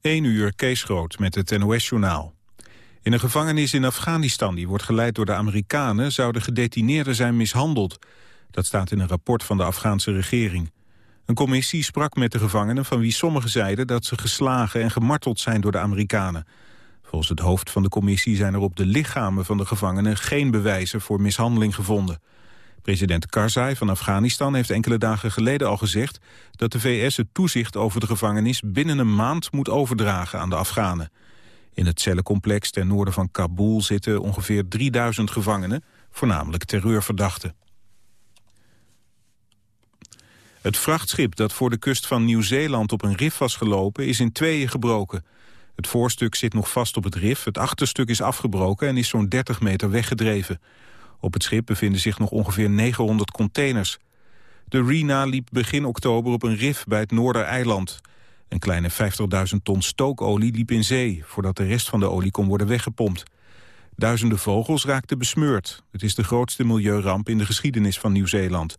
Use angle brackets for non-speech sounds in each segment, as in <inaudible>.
1 uur Kees Groot met het NOS-journaal. In een gevangenis in Afghanistan, die wordt geleid door de Amerikanen... zouden gedetineerden zijn mishandeld. Dat staat in een rapport van de Afghaanse regering. Een commissie sprak met de gevangenen van wie sommigen zeiden... dat ze geslagen en gemarteld zijn door de Amerikanen. Volgens het hoofd van de commissie zijn er op de lichamen van de gevangenen... geen bewijzen voor mishandeling gevonden. President Karzai van Afghanistan heeft enkele dagen geleden al gezegd... dat de VS het toezicht over de gevangenis binnen een maand moet overdragen aan de Afghanen. In het cellencomplex ten noorden van Kabul zitten ongeveer 3000 gevangenen, voornamelijk terreurverdachten. Het vrachtschip dat voor de kust van Nieuw-Zeeland op een rif was gelopen is in tweeën gebroken. Het voorstuk zit nog vast op het rif, het achterstuk is afgebroken en is zo'n 30 meter weggedreven. Op het schip bevinden zich nog ongeveer 900 containers. De Rena liep begin oktober op een rif bij het Noordereiland. Een kleine 50.000 ton stookolie liep in zee... voordat de rest van de olie kon worden weggepompt. Duizenden vogels raakten besmeurd. Het is de grootste milieuramp in de geschiedenis van Nieuw-Zeeland.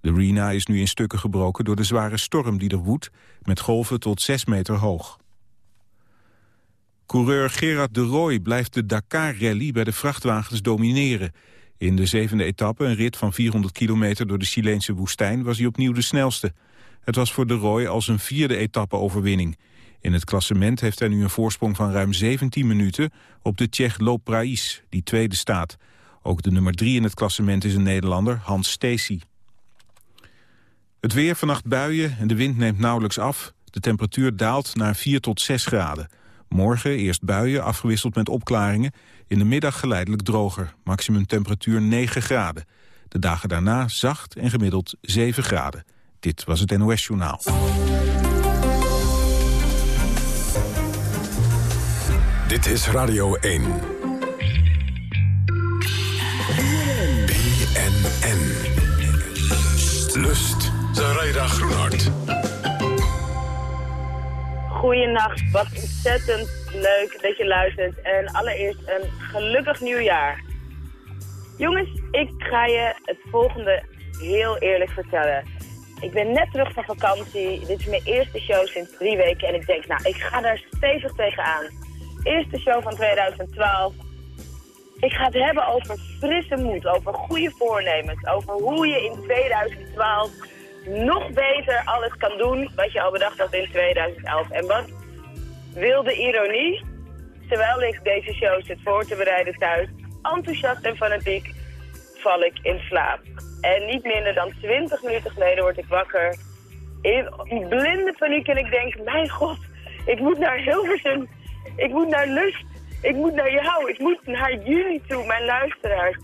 De Rena is nu in stukken gebroken door de zware storm die er woedt... met golven tot 6 meter hoog. Coureur Gerard de Rooij blijft de Dakar-rally bij de vrachtwagens domineren. In de zevende etappe, een rit van 400 kilometer door de Chileense woestijn... was hij opnieuw de snelste. Het was voor de Roy als een vierde etappe-overwinning. In het klassement heeft hij nu een voorsprong van ruim 17 minuten... op de Tsjech Loprais, die tweede staat. Ook de nummer drie in het klassement is een Nederlander, Hans Stacey. Het weer, vannacht buien en de wind neemt nauwelijks af. De temperatuur daalt naar 4 tot 6 graden. Morgen eerst buien, afgewisseld met opklaringen. In de middag geleidelijk droger. Maximum temperatuur 9 graden. De dagen daarna zacht en gemiddeld 7 graden. Dit was het NOS Journaal. Dit is Radio 1. BNN. Lust. Zaraida Groenhart. Goeienacht, wat ontzettend leuk dat je luistert. En allereerst een gelukkig nieuwjaar. Jongens, ik ga je het volgende heel eerlijk vertellen. Ik ben net terug van vakantie. Dit is mijn eerste show sinds drie weken. En ik denk, nou, ik ga daar stevig tegenaan. Eerste show van 2012. Ik ga het hebben over frisse moed, over goede voornemens. Over hoe je in 2012 nog beter alles kan doen wat je al bedacht had in 2011. En wat wilde ironie, terwijl ik deze show zit voor te bereiden thuis, enthousiast en fanatiek, val ik in slaap. En niet minder dan 20 minuten geleden word ik wakker in blinde paniek en ik denk, mijn god, ik moet naar Hilversum, ik moet naar Lust, ik moet naar jou, ik moet naar jullie toe, mijn luisteraars.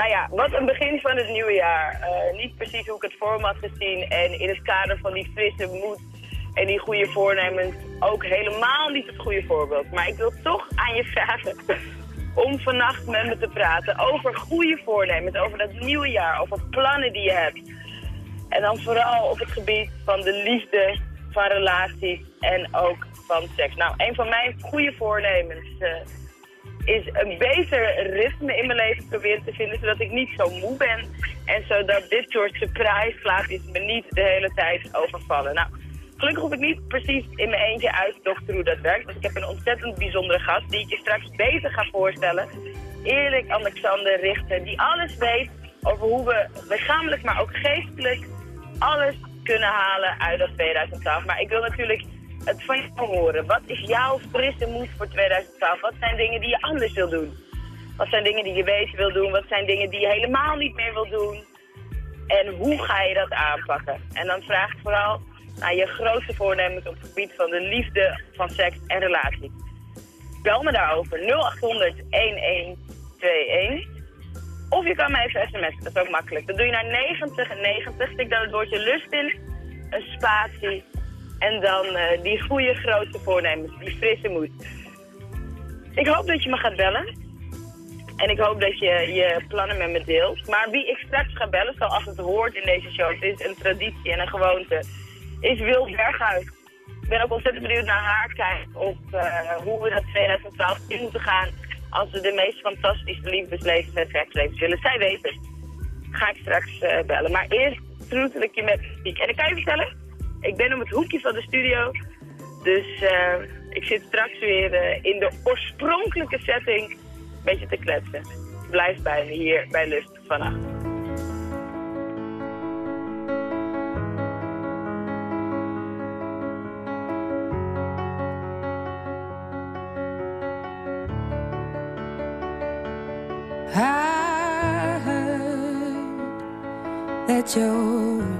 Nou ja, wat een begin van het nieuwe jaar. Uh, niet precies hoe ik het voor had gezien. En in het kader van die frisse moed en die goede voornemens ook helemaal niet het goede voorbeeld. Maar ik wil toch aan je vragen om vannacht met me te praten over goede voornemens, over dat nieuwe jaar, over plannen die je hebt. En dan vooral op het gebied van de liefde, van relaties en ook van seks. Nou, een van mijn goede voornemens... Uh, is een beter ritme in mijn leven proberen te vinden, zodat ik niet zo moe ben. En zodat dit soort surprise slaapjes me niet de hele tijd overvallen. Nou, gelukkig hoef ik niet precies in mijn eentje uit te dokteren hoe dat werkt. Want ik heb een ontzettend bijzondere gast die ik je straks beter ga voorstellen. Erik Alexander Richter, die alles weet over hoe we lichamelijk, maar ook geestelijk alles kunnen halen uit dat 2012. Maar ik wil natuurlijk het van jou horen. Wat is jouw frisse moed voor 2012? Wat zijn dingen die je anders wil doen? Wat zijn dingen die je beter wil doen? Wat zijn dingen die je helemaal niet meer wil doen? En hoe ga je dat aanpakken? En dan vraag ik vooral naar je grootste voornemens op het gebied van de liefde, van seks en relatie. Bel me daarover 0800 1121. Of je kan mij even sms'en, dat is ook makkelijk. Dat doe je naar 9090, stik daar het woordje lust in, een spatie en dan uh, die goede grote voornemens, die frisse moed. Ik hoop dat je me gaat bellen. En ik hoop dat je je plannen met me deelt. Maar wie ik straks ga bellen, zoals het hoort in deze show, het is een traditie en een gewoonte, is Wil Berghuis. Ik ben ook ontzettend benieuwd naar haar kijken op uh, hoe we dat 2012 in moeten gaan als we de meest fantastische liefdeslevens en sekslevens willen. Zij weten Ga ik straks uh, bellen. Maar eerst troetel ik je met muziek. En ik kan je vertellen, ik ben op het hoekje van de studio Dus uh, ik zit straks weer uh, in de oorspronkelijke setting een beetje te kletsen. Blijf bij me hier bij Lust vannacht. I heard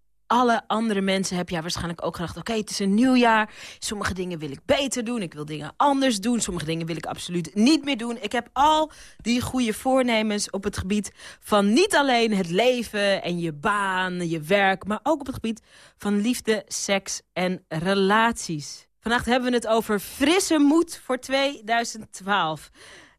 alle andere mensen heb jij waarschijnlijk ook gedacht... oké, het is een nieuw jaar, sommige dingen wil ik beter doen... ik wil dingen anders doen, sommige dingen wil ik absoluut niet meer doen. Ik heb al die goede voornemens op het gebied van niet alleen het leven... en je baan, je werk, maar ook op het gebied van liefde, seks en relaties. Vandaag hebben we het over frisse moed voor 2012.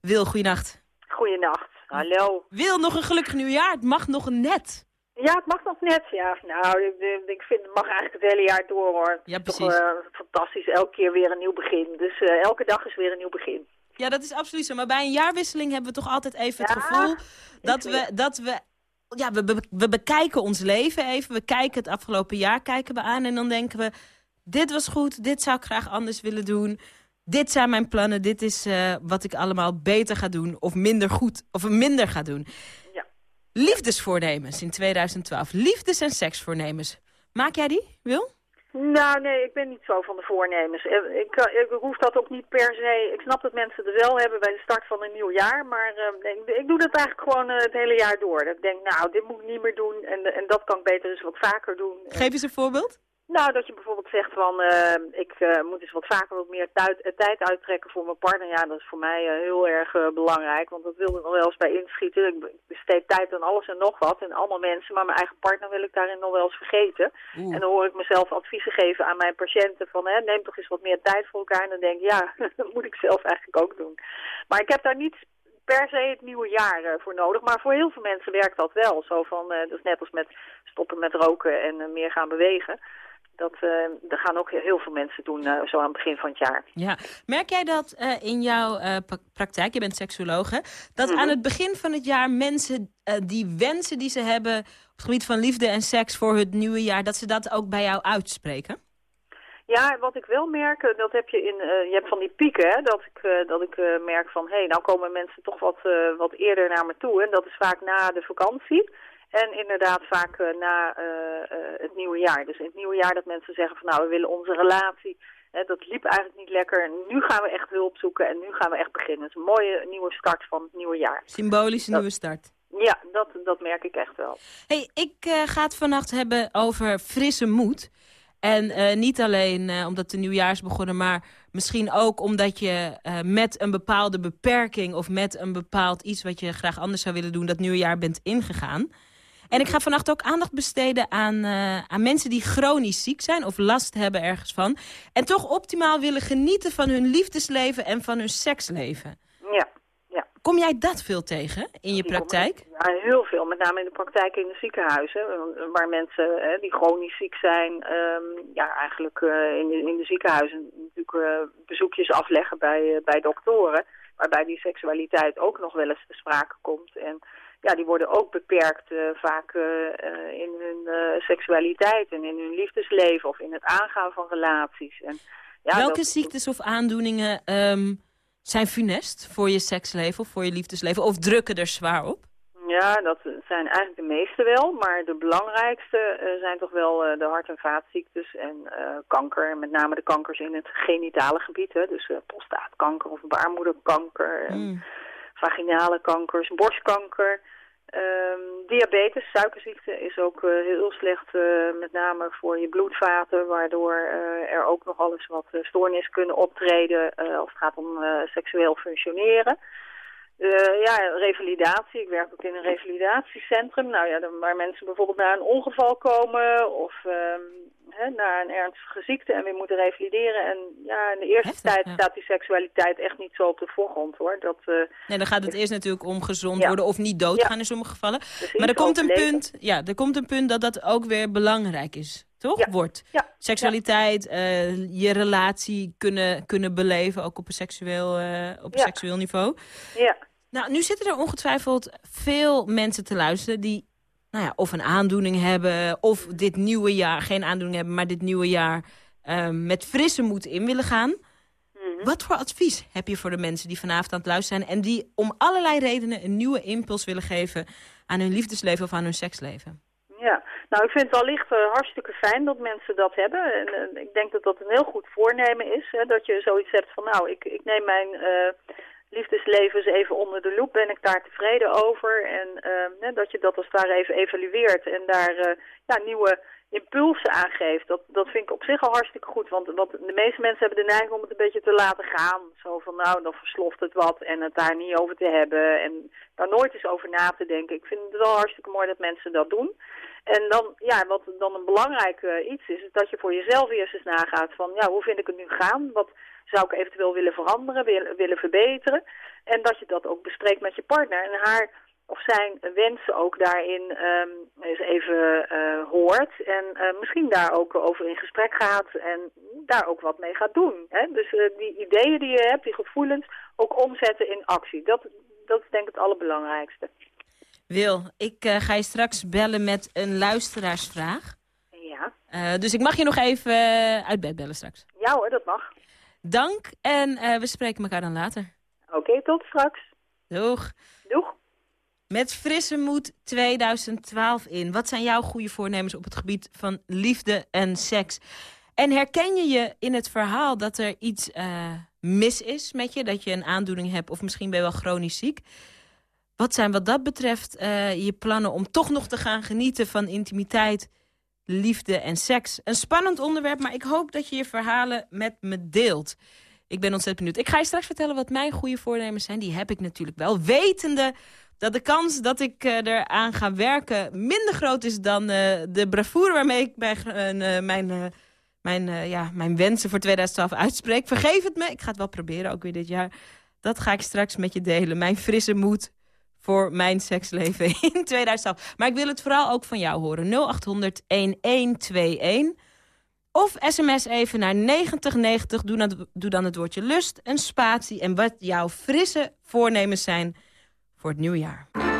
Wil, goeienacht. Goeienacht, hallo. Wil, nog een gelukkig nieuwjaar. Het mag nog net. Ja, het mag nog net, ja. Nou, ik, ik vind het mag eigenlijk het hele jaar door, hoor. Ja, precies. Toch, uh, fantastisch, elke keer weer een nieuw begin. Dus uh, elke dag is weer een nieuw begin. Ja, dat is absoluut zo. Maar bij een jaarwisseling hebben we toch altijd even het gevoel... dat we, dat we ja, we, be- we bekijken ons leven even. We kijken het afgelopen jaar kijken we aan en dan denken we... dit was goed, dit zou ik graag anders willen doen. Dit zijn mijn plannen, dit is eh, wat ik allemaal beter ga doen... of minder goed, of minder ga doen. Liefdesvoornemens in 2012. Liefdes- en seksvoornemens. Maak jij die, Wil? Nou, nee, ik ben niet zo van de voornemens. Eh, Ik, eh, ik hoef dat ook niet per se... Ik snap dat mensen het wel hebben bij de start van een nieuw jaar. Maar eh, ik, ik doe dat eigenlijk gewoon het hele jaar door. Dat ik denk, nou, dit moet ik niet meer doen. En, en dat kan ik beter eens wat vaker doen. En- Geef eens een voorbeeld. Nou, dat je bijvoorbeeld zegt van, eh, ik eh, moet eens wat vaker wat meer tijd, eh, tijd uittrekken voor mijn partner. Ja, dat is voor mij heel erg belangrijk, want dat wil ik nog wel eens bij inschieten. Ik be- ik besteed tijd aan alles en nog wat en allemaal mensen, maar mijn eigen partner wil ik daarin nog wel eens vergeten. Oeh. En dan hoor ik mezelf adviezen geven aan mijn patiënten van, hè, neem toch eens wat meer tijd voor elkaar. En dan denk ik, ja, <laughs> dat moet ik zelf eigenlijk ook doen. Maar ik heb daar niet per se het nieuwe jaar voor nodig. Maar voor heel veel mensen werkt dat wel. Zo van, eh, dat is net als met stoppen met roken en meer gaan bewegen. Dat, eh, dat gaan ook heel veel mensen doen eh, zo aan het begin van het jaar. Ja. Merk jij dat eh, in jouw eh, praktijk, je bent seksuoloog, hè, dat Mhm. aan het begin van het jaar mensen eh, die wensen die ze hebben op het gebied van liefde en seks voor het nieuwe jaar, dat ze dat ook bij jou uitspreken? Ja, wat ik wel merk, eh, dat heb je in, eh, je hebt van die pieken, hè, dat ik, eh, dat ik eh, merk van, hé, hey, nou komen mensen toch wat, eh, wat eerder naar me toe. En dat is vaak na de vakantie. En inderdaad vaak eh, na eh, eh, het nieuwe jaar. Dus in het nieuwe jaar dat mensen zeggen van, nou, we willen onze relatie, hè, dat liep eigenlijk niet lekker. Nu gaan we echt hulp zoeken en nu gaan we echt beginnen. Het is een mooie nieuwe start van het nieuwe jaar. Symbolische Dat- nieuwe start. Ja, dat, dat merk ik echt wel. Hey, ik eh, ga het vannacht hebben over frisse moed. En niet alleen eh, omdat de nieuwjaar is begonnen, maar misschien ook omdat je met een bepaalde beperking of met een bepaald iets wat je graag anders zou willen doen, dat nieuwe jaar bent ingegaan. En ik ga vannacht ook aandacht besteden aan, eh, aan mensen die chronisch ziek zijn of last hebben ergens van. En toch optimaal willen genieten van hun liefdesleven en van hun seksleven. Ja, ja. Kom jij dat veel tegen in je Die praktijk? Ja, heel veel. Met name in de praktijk in de ziekenhuizen. eh, Waar mensen hè, die chronisch ziek zijn, ehm, ja, eigenlijk eh, in, de, in de ziekenhuizen natuurlijk eh, bezoekjes afleggen bij, eh, bij doktoren. Waarbij die seksualiteit ook nog wel eens te sprake komt. En ja, die worden ook beperkt eh, vaak eh, eh, in hun seksualiteit en in hun liefdesleven of in het aangaan van relaties. En, ja, Welke dat- ziektes of aandoeningen ehm, zijn funest voor je seksleven of voor je liefdesleven? Of drukken er zwaar op? Ja, dat zijn eigenlijk de meeste wel. Maar de belangrijkste zijn toch wel de hart- en vaatziektes en eh, kanker. En met name de kankers in het genitale gebied. Hè. Dus prostaatkanker of baarmoederkanker. en Mm. Vaginale kankers, borstkanker. Ehm, diabetes, suikerziekte is ook eh, heel slecht, eh, met name voor je bloedvaten, waardoor eh, er ook nog alles wat stoornissen kunnen optreden als het gaat om seksueel functioneren. Uh, ja, revalidatie. Ik werk ook in een revalidatiecentrum. Nou ja, waar mensen bijvoorbeeld na een ongeval komen of um, hè, na een ernstige ziekte en weer moeten revalideren. En ja, in de eerste Heftig, tijd ja. staat die seksualiteit echt niet zo op de voorgrond hoor. Dat, uh, Nee, dan gaat het eerst natuurlijk om gezond Ja. worden of niet doodgaan Ja. in sommige gevallen. precies, Maar er komt, een punt, ja, er komt een punt dat dat ook weer belangrijk is. Toch? Ja. Wordt. Ja. Seksualiteit, eh, je relatie kunnen, kunnen beleven, ook op een seksueel, eh, op een Ja. seksueel niveau. Ja. Nou, nu zitten er ongetwijfeld veel mensen te luisteren die nou ja, of een aandoening hebben... of dit nieuwe jaar, geen aandoening hebben, maar dit nieuwe jaar... eh, met frisse moed in willen gaan. Mhm. Wat voor advies heb je voor de mensen die vanavond aan het luisteren zijn... en die om allerlei redenen een nieuwe impuls willen geven... aan hun liefdesleven of aan hun seksleven? Ja, nou ik vind het allicht uh, hartstikke fijn dat mensen dat hebben. En uh, ik denk dat dat een heel goed voornemen is. Hè, dat je zoiets hebt van nou, ik, ik neem mijn uh, liefdesleven eens even onder de loep. Ben ik daar tevreden over? En dat je dat als het ware even evalueert. En daar ja, nieuwe impulsen aangeeft. Dat, dat vind ik op zich al hartstikke goed. Want, want de meeste mensen hebben de neiging om het een beetje te laten gaan. Zo van nou, dan versloft het wat en het daar niet over te hebben. En daar nooit eens over na te denken. Ik vind het wel hartstikke mooi dat mensen dat doen. En dan, ja, wat dan een belangrijk iets is, is dat je voor jezelf eerst eens nagaat van, ja, hoe vind ik het nu gaan? Wat zou ik eventueel willen veranderen, willen, willen verbeteren? En dat je dat ook bespreekt met je partner en haar of zijn wensen ook daarin um, eens even uh, hoort. En uh, misschien daar ook over in gesprek gaat en daar ook wat mee gaat doen. Hè? Dus uh, die ideeën die je hebt, die gevoelens, ook omzetten in actie. Dat, dat is denk ik het allerbelangrijkste. Wil, ik ga je straks bellen met een luisteraarsvraag. Ja. dus ik mag je nog even uit bed bellen straks. Ja hoor, dat mag. Dank en we spreken elkaar dan later. Oké, tot straks. Doeg. Doeg. Met frisse moed 2012 in. Wat zijn jouw goede voornemens op het gebied van liefde en seks? En herken je je in het verhaal dat er iets uh, mis is met je? Dat je een aandoening hebt of misschien ben je wel chronisch ziek? Wat zijn wat dat betreft uh, je plannen om toch nog te gaan genieten van intimiteit, liefde en seks? Een spannend onderwerp, maar ik hoop dat je je verhalen met me deelt. Ik ben ontzettend benieuwd. Ik ga je straks vertellen wat mijn goede voornemens zijn. Die heb ik natuurlijk wel. Wetende dat de kans dat ik uh, eraan ga werken minder groot is dan uh, de bravoure waarmee ik bij, uh, mijn, mijn, ja, mijn wensen voor 2012 uitspreek. Vergeef het me, ik ga het wel proberen, ook weer dit jaar. Dat ga ik straks met je delen. Mijn frisse moed voor mijn seksleven <laughs> in 2012. Maar ik wil het vooral ook van jou horen. 0800 1121. Of sms even naar 9090. Doe dan, doe dan het woordje lust, een spatie en wat jouw frisse voornemens zijn voor het nieuwjaar. after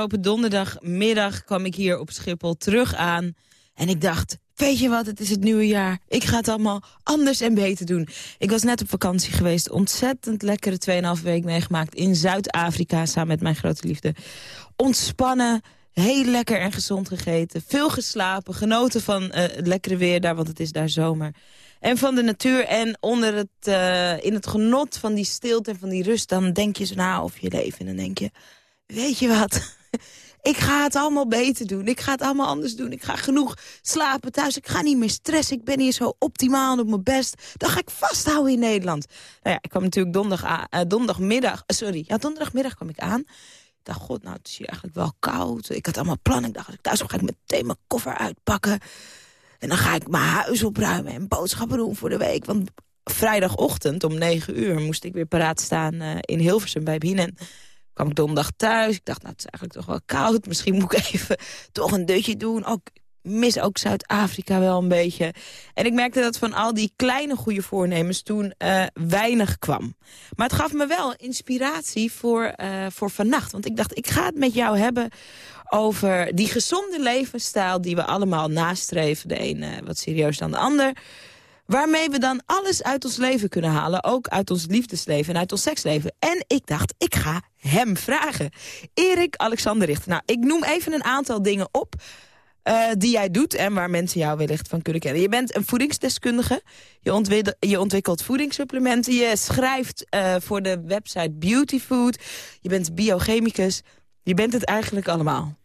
afgelopen donderdagmiddag kwam ik hier op Schiphol terug aan. En ik dacht, weet je wat, het is het nieuwe jaar. Ik ga het allemaal anders en beter doen. Ik was net op vakantie geweest. Ontzettend lekkere 2,5 week meegemaakt in Zuid-Afrika samen met mijn grote liefde. Ontspannen, heel lekker en gezond gegeten. Veel geslapen, genoten van eh, het lekkere weer daar, want het is daar zomer. En van de natuur en onder het, eh, in het genot van die stilte en van die rust... dan denk je zo na over je leven en dan denk je... weet je wat, <laughs> ik ga het allemaal beter doen. Ik ga het allemaal anders doen. Ik ga genoeg slapen thuis. Ik ga niet meer stressen. Ik ben hier zo optimaal op mijn best. Dan ga ik vasthouden in Nederland. Nou ja, ik kwam natuurlijk donderdag, uh, donderdagmiddag... Uh, sorry, ja, donderdagmiddag kwam ik aan... Ik dacht, god, nou, het is hier eigenlijk wel koud. Ik had allemaal plannen. Ik dacht, als ik thuis kom, ga ik meteen mijn koffer uitpakken. En dan ga ik mijn huis opruimen en boodschappen doen voor de week. Want vrijdagochtend om negen uur moest ik weer paraat staan uh, in Hilversum bij Bienen. Kwam ik donderdag thuis. Ik dacht, nou, het is eigenlijk toch wel koud. Misschien moet ik even <laughs> toch een dutje doen. Ook mis ook Zuid-Afrika wel een beetje. En ik merkte dat van al die kleine goede voornemens toen uh, weinig kwam. Maar het gaf me wel inspiratie voor, uh, voor vannacht. Want ik dacht, ik ga het met jou hebben over die gezonde levensstijl... die we allemaal nastreven, de een uh, wat serieus dan de ander... Waarmee we dan alles uit ons leven kunnen halen. Ook uit ons liefdesleven en uit ons seksleven. En ik dacht, ik ga hem vragen. Erik Alexander Richter. Nou, ik noem even een aantal dingen op uh, die jij doet en waar mensen jou wellicht van kunnen kennen. Je bent een voedingsdeskundige, je, ontwikkelt, je ontwikkelt voedingssupplementen... je schrijft uh, voor de website Beautyfood, je bent biochemicus. Je bent het eigenlijk allemaal.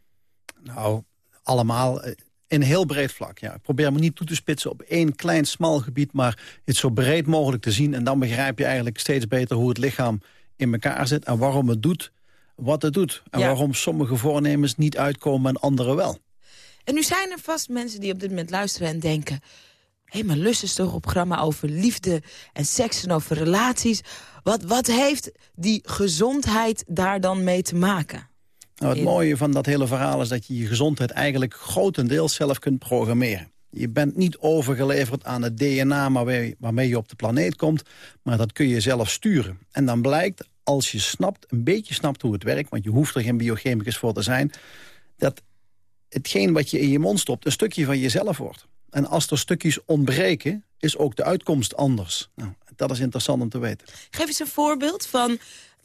Nou, allemaal in een heel breed vlak. Ja. Ik probeer me niet toe te spitsen op één klein, smal gebied... maar het zo breed mogelijk te zien. En dan begrijp je eigenlijk steeds beter hoe het lichaam in elkaar zit... en waarom het doet wat het doet. En ja. waarom sommige voornemens niet uitkomen en andere wel. En nu zijn er vast mensen die op dit moment luisteren en denken... hé, hey, maar Lust is toch een programma over liefde en seks en over relaties. Wat, wat heeft die gezondheid daar dan mee te maken? Nou, het mooie van dat hele verhaal is dat je je gezondheid eigenlijk grotendeels zelf kunt programmeren. Je bent niet overgeleverd aan het DNA waarmee, je op de planeet komt, maar dat kun je zelf sturen. En dan blijkt, als je snapt, een beetje snapt hoe het werkt, want je hoeft er geen biochemicus voor te zijn, dat hetgeen wat je in je mond stopt een stukje van jezelf wordt. En als er stukjes ontbreken, is ook de uitkomst anders. Nou, dat is interessant om te weten. Geef eens een voorbeeld van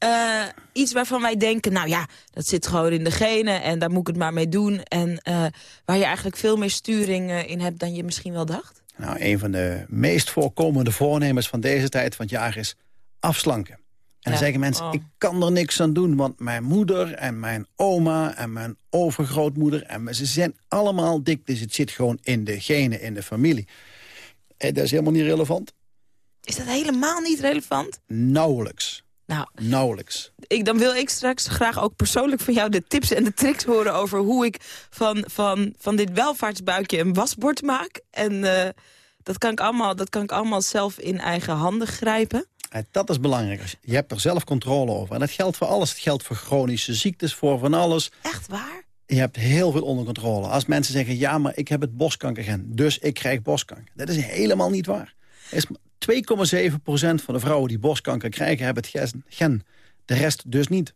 uh, iets waarvan wij denken... nou ja, dat zit gewoon in de genen en daar moet ik het maar mee doen. En uh, waar je eigenlijk veel meer sturing uh, in hebt dan je misschien wel dacht? Nou, een van de meest voorkomende voornemens van deze tijd van het jaar is afslanken. En dan zeggen mensen, oh. ik kan er niks aan doen... want mijn moeder en mijn oma en mijn overgrootmoeder... en ze zijn allemaal dik, dus het zit gewoon in de genen, in de familie. En dat is helemaal niet relevant. Is dat helemaal niet relevant? Nauwelijks. Nou, Nauwelijks. Ik, dan wil ik straks graag ook persoonlijk van jou de tips en de tricks horen... over hoe ik van, van, van dit welvaartsbuikje een wasbord maak. En uh, dat, kan ik allemaal, dat kan ik allemaal zelf in eigen handen grijpen. En dat is belangrijk. Je hebt er zelf controle over. En dat geldt voor alles. Het geldt voor chronische ziektes, voor van alles. Echt waar? Je hebt heel veel onder controle. Als mensen zeggen, ja, maar ik heb het borstkankergen, dus ik krijg borstkanker. Dat is helemaal niet waar. 2,7% van de vrouwen die borstkanker krijgen, hebben het gen. De rest dus niet.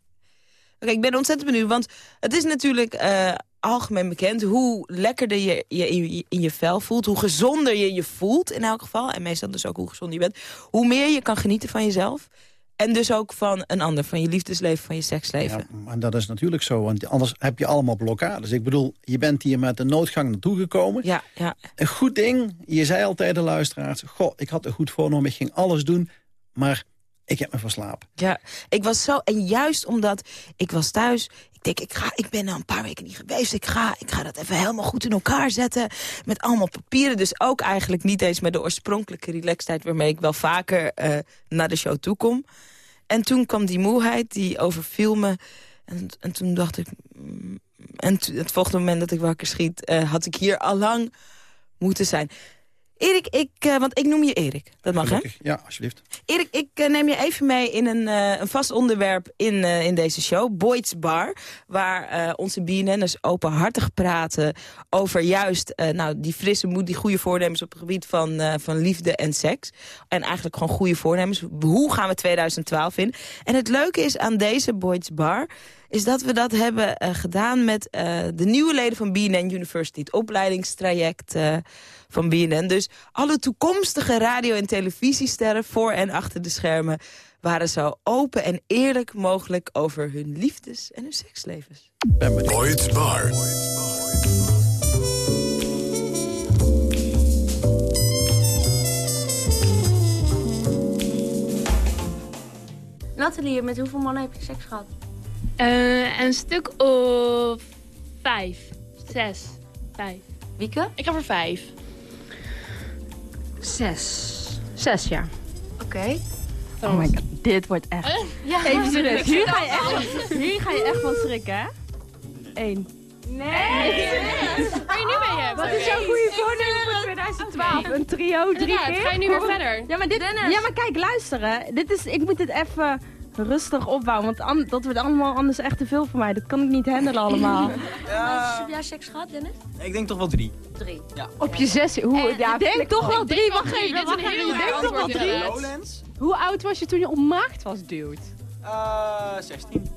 Oké, ik ben ontzettend benieuwd, want het is natuurlijk uh, algemeen bekend... hoe lekkerder je je in, in, je vel voelt, hoe gezonder je je voelt in elk geval... en meestal dus ook hoe gezonder je bent... hoe meer je kan genieten van jezelf... En dus ook van een ander, van je liefdesleven, van je seksleven. Ja, maar dat is natuurlijk zo, want anders heb je allemaal blokkades. Ik bedoel, je bent hier met de noodgang naartoe gekomen. Ja, ja. Een goed ding, je zei altijd de luisteraars... goh, ik had een goed voornemen, ik ging alles doen... maar ik heb me verslapen. Ja, ik was zo... En juist omdat ik was thuis... Ik denk, ik, ga, ik ben al een paar weken niet geweest. Ik ga, ik ga dat even helemaal goed in elkaar zetten. Met allemaal papieren. Dus ook eigenlijk niet eens met de oorspronkelijke relaxedheid... waarmee ik wel vaker uh, naar de show toe kom. En toen kwam die moeheid, die overviel me. En, en toen dacht ik... Mm, en het volgende moment dat ik wakker schiet... Uh, had ik hier al lang moeten zijn. Erik, ik, uh, want ik noem je Erik. Dat mag, Gelukkig. hè? Ja, alsjeblieft. Erik, ik uh, neem je even mee in een, uh, een vast onderwerp in, in deze show. Boyd's Bar. Waar onze BNN'ers openhartig praten over juist nou, die frisse moed, die goede voornemens op het gebied van, van liefde en seks. En eigenlijk gewoon goede voornemens. Hoe gaan we 2012 in? En het leuke is aan deze Boyd's Bar is dat we dat hebben eh, gedaan met eh, de nieuwe leden van BNN University. Het opleidingstraject eh, van BNN. Dus alle toekomstige radio- en televisiesterren voor en achter de schermen... waren zo open en eerlijk mogelijk over hun liefdes- en hun sekslevens. Ben. Ooit Bar. Nathalie, met hoeveel mannen heb je seks gehad? Eh, een stuk of vijf, zes, vijf. Wieke? Ik heb er vijf. Zes. Zes, ja. Oké. Oh my god, dit wordt echt... Ja, Even serieus, hier ga je echt, hier ga je echt van schrikken, hè? Eén. Nee! Waar je nu mee hebt. Wat is jouw goede voornemen voor 2012? Een trio, drie Inderdaad, keer? ga je nu weer verder? Ja, maar, dit, ja, maar kijk, luister hè. Dit is, ik moet dit even rustig opbouwen, want an- dat wordt allemaal anders echt te veel voor mij. Dat kan ik niet handelen allemaal. <laughs> Heb jij seks gehad, Dennis? Ik denk toch wel drie. Drie. Op je zes, hoe, ja, denk denk toch wel drie, wacht even, wacht raar denkt toch wel drie? Hoe oud was je toen je ontmaagd was, dude? Eh 16.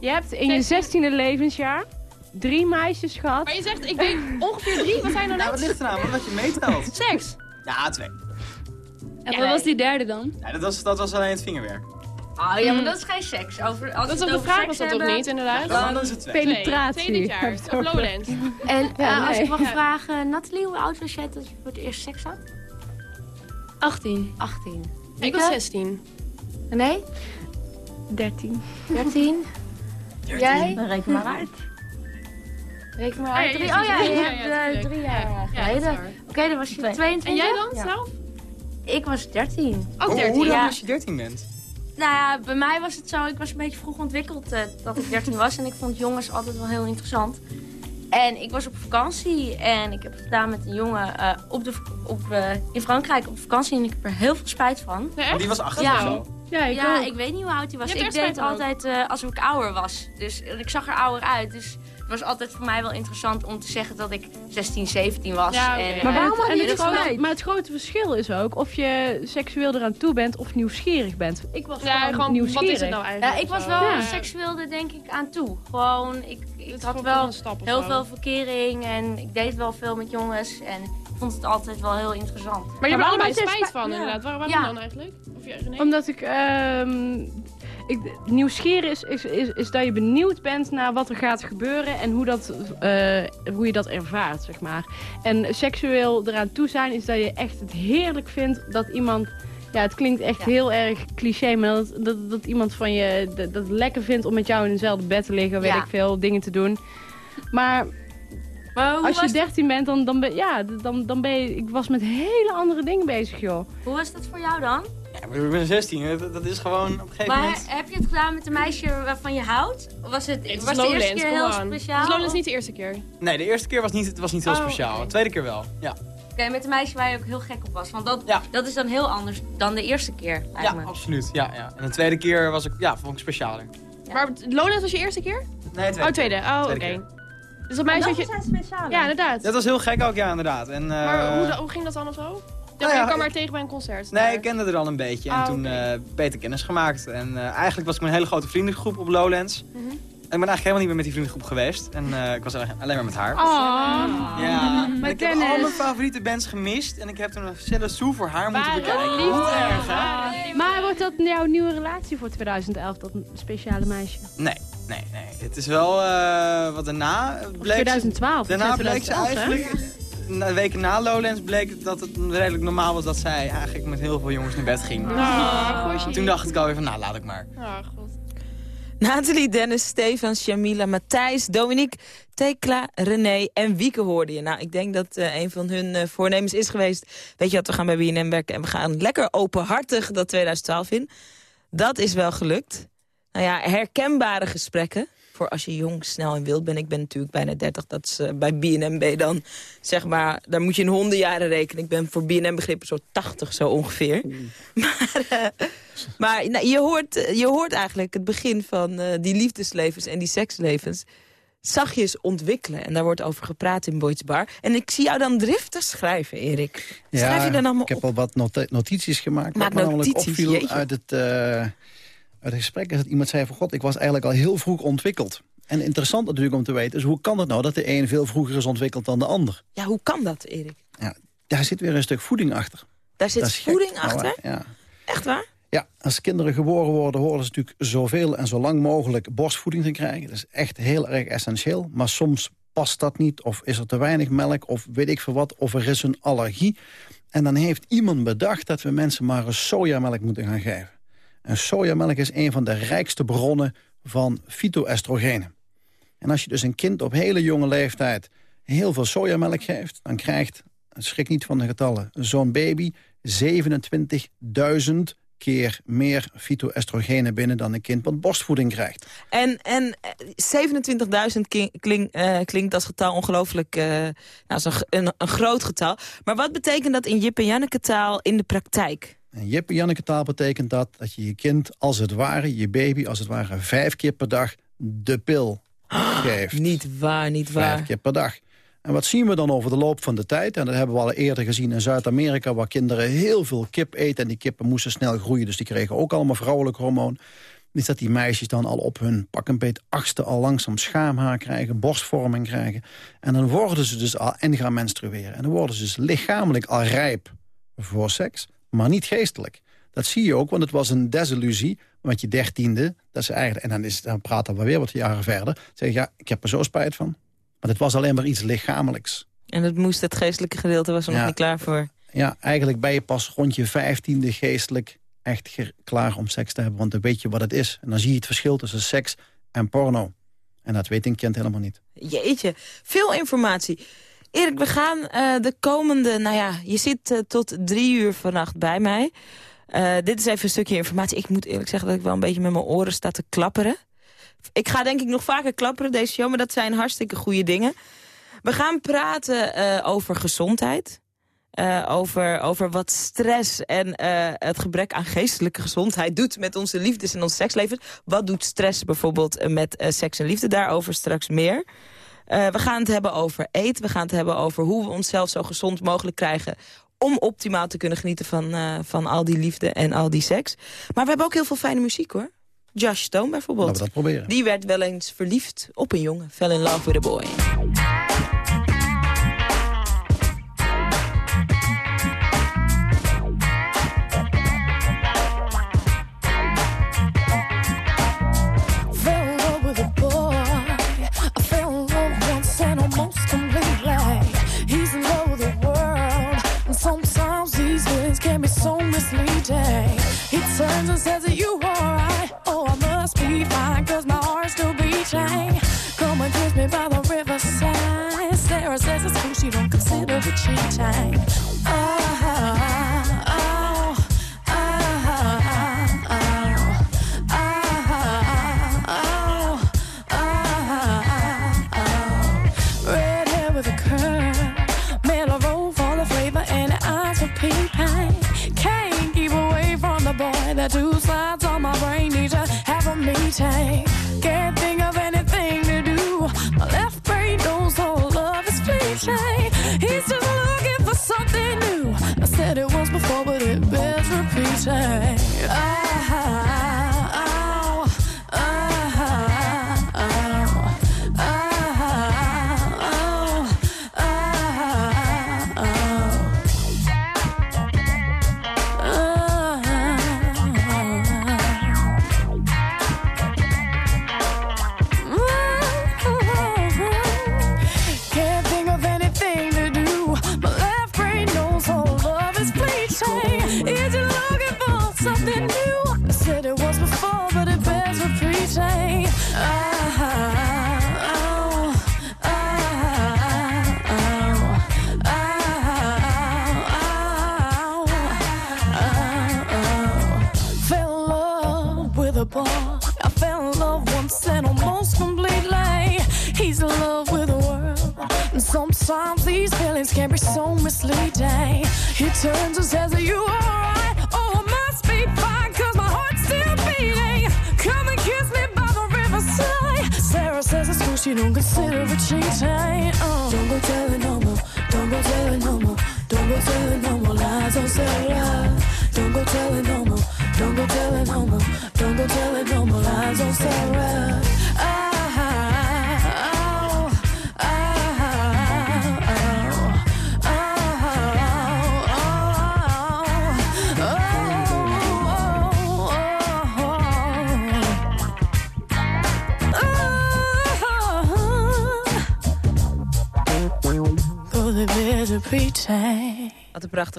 Je hebt in je zestiende levensjaar drie meisjes gehad. Maar je zegt, ik weet ongeveer drie. Wat zijn er Ja, nou wat ligt eraan? Wat je meetelt? Seks. Ja, twee. En wat was die derde dan? Ja, dat, was, dat was alleen het vingerwerk. Oh ja, maar dat is geen seks. Over, als Dat is over vraag was dat hebben- toch niet, inderdaad? Dan, dan is het twee. Penetratie. Twee dit jaar, op Lowlands. En Ja, eh, als nee. ik mag Ja. vragen, Nathalie, hoe oud was jij dat je voor het eerst seks had? 18. 18. Ik was 16. Nee? 13. 13? Jij? Dan reken maar uit. Reken maar Ah, uit. Drie, oh ja, je hebt drie Ja, jaar geleden. Oké, dan was je 22. En jij dan Ja. zelf? Ik was 13. Ook Hoe, 13. hoe lang ja. als je 13 bent? Nou ja, bij mij was het zo, ik was een beetje vroeg ontwikkeld eh, dat ik 13 was. En ik vond jongens altijd wel heel interessant. En ik was op vakantie en ik heb het gedaan met een jongen eh, op de, op, eh, in Frankrijk op vakantie. En ik heb er heel veel spijt van. Nee, die was 18 Ja. of zo. Ja, ik ja, ik weet niet hoe oud hij was. Ik deed altijd eh, alsof ik ouder was. Dus ik zag er ouder uit. Dus was altijd voor mij wel interessant om te zeggen dat ik 16, 17 was. Ja, en, Maar eh, waarom had en je dat het grote, gewoon- maar het grote verschil is ook of je seksueel eraan toe bent of nieuwsgierig bent. Ik was Ja, gewoon, gewoon, nieuwsgierig. wat is het nou eigenlijk? Ja, ik was wel Ja. seksueel er denk ik aan toe. Gewoon, ik, had wel heel zo. veel verkering en ik deed wel veel met jongens. En ik vond het altijd wel heel interessant. Maar je hebt er waarom allebei spijt van, ja. inderdaad. Waar, waarom Ja. dan eigenlijk? Of je, nee? Omdat ik, ehm, ik nieuwsgierig is, is, is, is dat je benieuwd bent naar wat er gaat gebeuren en hoe, dat, eh, hoe je dat ervaart, zeg maar. En seksueel eraan toe zijn is dat je echt het heerlijk vindt dat iemand... Ja, het klinkt echt Ja. heel erg cliché, maar dat, dat, dat iemand van je dat, lekker vindt om met jou in hetzelfde bed te liggen, weet Ja. ik veel, dingen te doen. Maar Maar als je was, 13 bent, dan, dan, ben, ja, dan, dan ben je... Ik was met hele andere dingen bezig, joh. hoe was dat voor jou dan? Maar ik ben 16. hè. Dat, dat is gewoon op een gegeven Maar moment... heb je het gedaan met een meisje waarvan je houdt? Of Was het, Het was de eerste Lowlands, keer heel on. speciaal? Lowlands niet de eerste keer. Nee, de eerste keer was niet, het was niet heel Oh, speciaal. De tweede keer wel. Ja, Oké, met een meisje waar je ook heel gek op was. Want dat, Ja. dat is dan heel anders dan de eerste keer, ja me. absoluut. Ja, ja. En de tweede keer was ik, ja, vond ik specialer. Ja. Maar Lowlands was je eerste keer? Nee, tweede Oh, tweede. Oh, oké. Dus dat meisje had je... zijn speciaal. Ja, inderdaad. Dat was heel gek ook, ja, inderdaad. En, eh, Maar hoe, hoe ging dat dan of zo? Ja, ja, je kwam maar tegen bij een concert. Nee, daar. ik kende er al een beetje. En Ah, toen eh beter kennis gemaakt. En eh, eigenlijk was ik met een hele grote vriendengroep op Lowlands. Mhm. En ik ben eigenlijk helemaal niet meer met die vriendengroep geweest. En eh, ik was alleen alleen maar met haar. Oh. Ja, Maar ik heb al mijn favoriete bands gemist. En ik heb toen een Celle Sue voor haar moeten bekijken. liefde. Hoe erg, hè? Maar wordt dat jouw nieuwe relatie voor 2011, dat speciale meisje? Nee, nee, nee. Het is wel eh, wat daarna bleek... 2012? Daarna bleek ze 2011, hè? Na de weken na Lowlands bleek dat het redelijk normaal was dat zij eigenlijk met heel veel jongens naar bed ging. Goshie. Toen dacht ik alweer van, nou laat ik maar. Ah, god. Nathalie, Dennis, Stefan, Shamila, Matthijs, Dominique, Tekla, René en Wieke hoorde je. Nou, ik denk dat eh, een van hun eh, voornemens is geweest... weet je wat, we gaan bij BNM werken en we gaan lekker openhartig dat 2012 in. Dat is wel gelukt. Nou ja, herkenbare gesprekken. Voor als je jong, snel en wild bent. Ik ben natuurlijk bijna 30. Dat is eh, bij BNM ben je dan, zeg maar... daar moet je in hondenjaren rekenen. Ik ben voor BNM begrippen zo 80 zo ongeveer. <laughs> Maar, eh, maar nou, je, hoort, je hoort eigenlijk het begin van eh, die liefdeslevens en die sekslevens zachtjes ontwikkelen. En daar wordt over gepraat in Boyd's Bar. En ik zie jou dan driftig schrijven, Erik. Schrijf je dan allemaal ik heb op? al wat notities gemaakt. Maak wat me namelijk notities, opviel jeetje. uit het, eh, uit het gesprek is dat iemand zei van... God, ik was eigenlijk al heel vroeg ontwikkeld. En interessant natuurlijk om te weten is... hoe kan het nou dat de een veel vroeger is ontwikkeld dan de ander? Ja, hoe kan dat, Erik? Ja, daar zit weer een stuk voeding achter. Daar zit gek. voeding Nou, achter? Ja. Echt waar? Ja, als kinderen geboren worden, horen ze natuurlijk zoveel en zo lang mogelijk borstvoeding te krijgen. Dat is echt heel erg essentieel. Maar soms past dat niet, of is er te weinig melk, of weet ik veel wat, of er is een allergie. En dan heeft iemand bedacht dat we mensen maar een sojamelk moeten gaan geven. En sojamelk is een van de rijkste bronnen van fytoestrogenen. En als je dus een kind op hele jonge leeftijd heel veel sojamelk geeft... dan krijgt, schrik niet van de getallen, zo'n baby 27.000 keer meer fytoestrogenen binnen dan een kind wat borstvoeding krijgt. En, en eh, 27.000 ki- klink- eh, klinkt als getal ongelooflijk... eh nou, is een, een, een groot getal. Maar wat betekent dat in Jip en Janneke taal in de praktijk? En Jip en Janneke taal betekent dat dat je je kind als het ware, je baby als het ware, vijf keer per dag de pil geeft. <gasps> Niet waar, niet waar. Vijf keer per dag. En wat zien we dan over de loop van de tijd? En dat hebben we al eerder gezien in Zuid-Amerika... waar kinderen heel veel kip eten en die kippen moesten snel groeien... dus die kregen ook allemaal vrouwelijk hormoon. Is dat die meisjes dan al op hun pak een beet achtste... al langzaam schaamhaar krijgen, borstvorming krijgen. En dan worden ze dus al en gaan menstrueren. En dan worden ze dus lichamelijk al rijp voor seks, maar niet geestelijk. Dat zie je ook, want het was een desillusie. Want je dertiende, dat is eigenlijk, en dan, is, dan praten we weer wat jaren verder... zeg je, ja, ik heb er zo spijt van. Maar het was alleen maar iets lichamelijks. En het moest, het geestelijke gedeelte was er nog niet klaar voor. Ja, eigenlijk ben je pas rond je vijftiende geestelijk echt ge- klaar om seks te hebben. Want dan weet je wat het is. En dan zie je het verschil tussen seks en porno. En dat weet een kind helemaal niet. Jeetje, veel informatie. Erik, we gaan eh, de komende... Nou ja, je zit eh, tot drie uur vannacht bij mij. Eh, dit is even een stukje informatie. Ik moet eerlijk zeggen dat ik wel een beetje met mijn oren sta te klapperen. Ik ga denk ik nog vaker klapperen deze show, maar dat zijn hartstikke goede dingen. We gaan praten over gezondheid. Over, over wat stress en het gebrek aan geestelijke gezondheid doet met onze liefdes en ons seksleven. Wat doet stress bijvoorbeeld met seks en liefde? Daarover straks meer. Eh, we gaan het hebben over eten. We gaan het hebben over hoe we onszelf zo gezond mogelijk krijgen... om optimaal te kunnen genieten van, eh, van al die liefde en al die seks. Maar we hebben ook heel veel fijne muziek, hoor. Josh Stone bijvoorbeeld. Laten we dat proberen. Die werd wel eens verliefd op een jongen. Fell in love with a boy. Misleading. He turns and says, Are you alright? Oh, I must be fine, cause my heart's still beating. Come and kiss me by the riverside. Sarah says it's cool, she don't consider it cheating. Have. Can't think of anything to do. My left brain knows all love is fleeting. He's just looking for something new. I said it once before, but it bears repeating. Ah,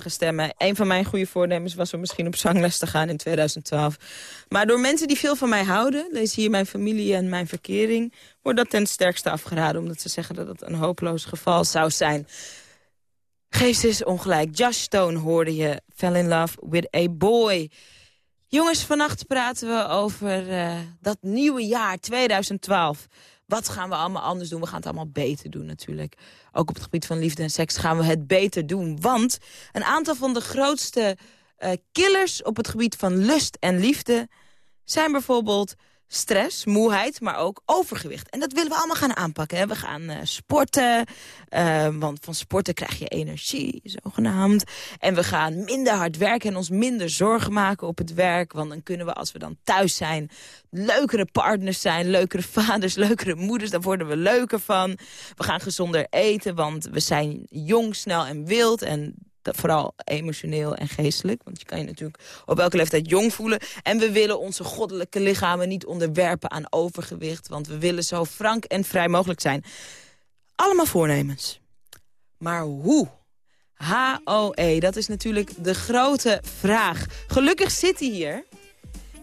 Stemmen. Een van mijn goede voornemens was om misschien op zangles te gaan in 2012. Maar door mensen die veel van mij houden... lees hier mijn familie en mijn verkering... wordt dat ten sterkste afgeraden... omdat ze zeggen dat het een hopeloos geval zou zijn. Ze eens ongelijk. Josh Stone hoorde je. Fell in love with a boy. Jongens, vannacht praten we over eh, dat nieuwe jaar 2012. Wat gaan we allemaal anders doen? We gaan het allemaal beter doen natuurlijk. Ook op het gebied van liefde en seks gaan we het beter doen. Want een aantal van de grootste eh, killers op het gebied van lust en liefde... zijn bijvoorbeeld stress, moeheid, maar ook overgewicht. En dat willen we allemaal gaan aanpakken. We gaan eh, sporten, eh, want van sporten krijg je energie, zogenaamd. En we gaan minder hard werken en ons minder zorgen maken op het werk. Want dan kunnen we, als we dan thuis zijn, leukere partners zijn. Leukere <laughs> vaders, leukere moeders, daar worden we leuker van. We gaan gezonder eten, want we zijn jong, snel en wild. En vooral emotioneel en geestelijk. Want je kan je natuurlijk op elke leeftijd jong voelen. En we willen onze goddelijke lichamen niet onderwerpen aan overgewicht. Want we willen zo frank en vrij mogelijk zijn. Allemaal voornemens. Maar hoe? H-O-E, dat is natuurlijk de grote vraag. Gelukkig zit hij hier.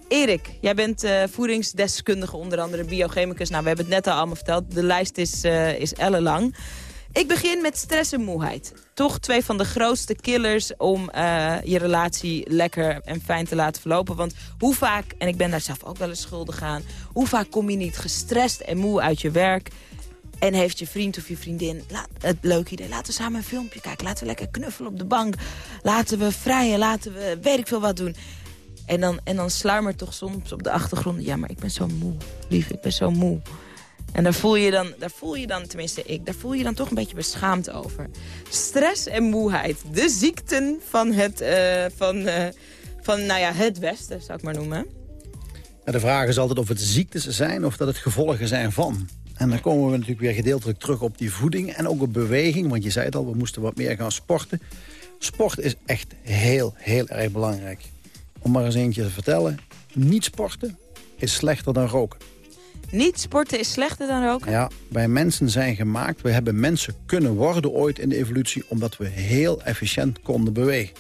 Erik, jij bent eh, voedingsdeskundige, onder andere biochemicus. Nou, we hebben het net al allemaal verteld. De lijst is, eh, is ellenlang. Ik begin met stress en moeheid. Toch twee van de grootste killers om eh, je relatie lekker en fijn te laten verlopen. Want hoe vaak, en ik ben daar zelf ook wel eens schuldig aan... hoe vaak kom je niet gestrest en moe uit je werk... en heeft je vriend of je vriendin laat, het leuk idee... laten we samen een filmpje kijken, laten we lekker knuffelen op de bank... laten we vrijen, laten we weet ik veel wat doen... En dan, en dan sluimert toch soms op de achtergrond... ja, maar ik ben zo moe, lief, ik ben zo moe. En daar voel je dan, daar voel je dan, tenminste ik, daar voel je dan toch een beetje beschaamd over. Stress en moeheid, de ziekten van het, eh, van, eh, van nou ja, het Westen, zou ik maar noemen. De vraag is altijd of het ziektes zijn of dat het gevolgen zijn van. En dan komen we natuurlijk weer gedeeltelijk terug op die voeding en ook op beweging. Want je zei het al, we moesten wat meer gaan sporten. Sport is echt heel, heel erg belangrijk. Om maar eens eentje te vertellen. Niet sporten is slechter dan roken. Niet sporten is slechter dan roken? Ja, wij mensen zijn gemaakt. We hebben mensen kunnen worden ooit in de evolutie... omdat we heel efficiënt konden bewegen.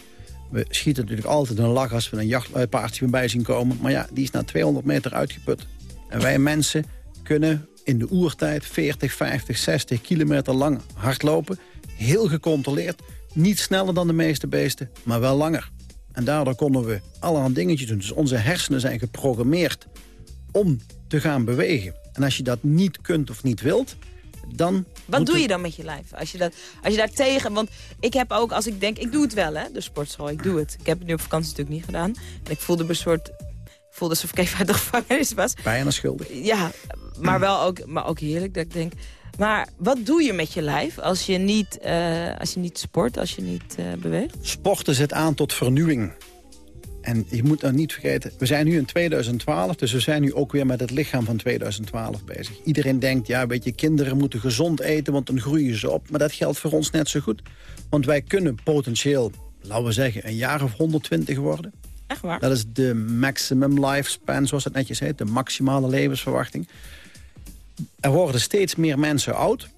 We schieten natuurlijk altijd een lach als we een jachtpaardje voorbij zien komen. Maar ja, die is na 200 meter uitgeput. En wij mensen kunnen in de oertijd 40, 50, 60 kilometer lang hardlopen. Heel gecontroleerd. Niet sneller dan de meeste beesten, maar wel langer. En daardoor konden we allerhande dingetjes doen. Dus onze hersenen zijn geprogrammeerd om te gaan bewegen. En als je dat niet kunt of niet wilt, dan... Wat doe je dan met je lijf? Als je, dat, als je daar tegen... Want ik heb ook, als ik denk... Ik doe het wel, hè, de sportschool. Ik doe het. Ik heb het nu op vakantie natuurlijk niet gedaan. En ik voelde me een soort... voelde alsof ik even uit de gevangenis was. Bijna schuldig. Ja, maar wel ook, maar ook heerlijk dat ik denk... Maar wat doe je met je lijf als je niet, uh, als je niet sport, als je niet uh, beweegt? Sporten zet aan tot vernieuwing. En je moet dan niet vergeten, we zijn nu in 2012... dus we zijn nu ook weer met het lichaam van 2012 bezig. Iedereen denkt, ja, weet je, kinderen moeten gezond eten... want dan groeien ze op. Maar dat geldt voor ons net zo goed. Want wij kunnen potentieel, laten we zeggen, een jaar of 120 worden. Echt waar? Dat is de maximum lifespan, zoals het netjes heet. De maximale levensverwachting. Er worden steeds meer mensen oud.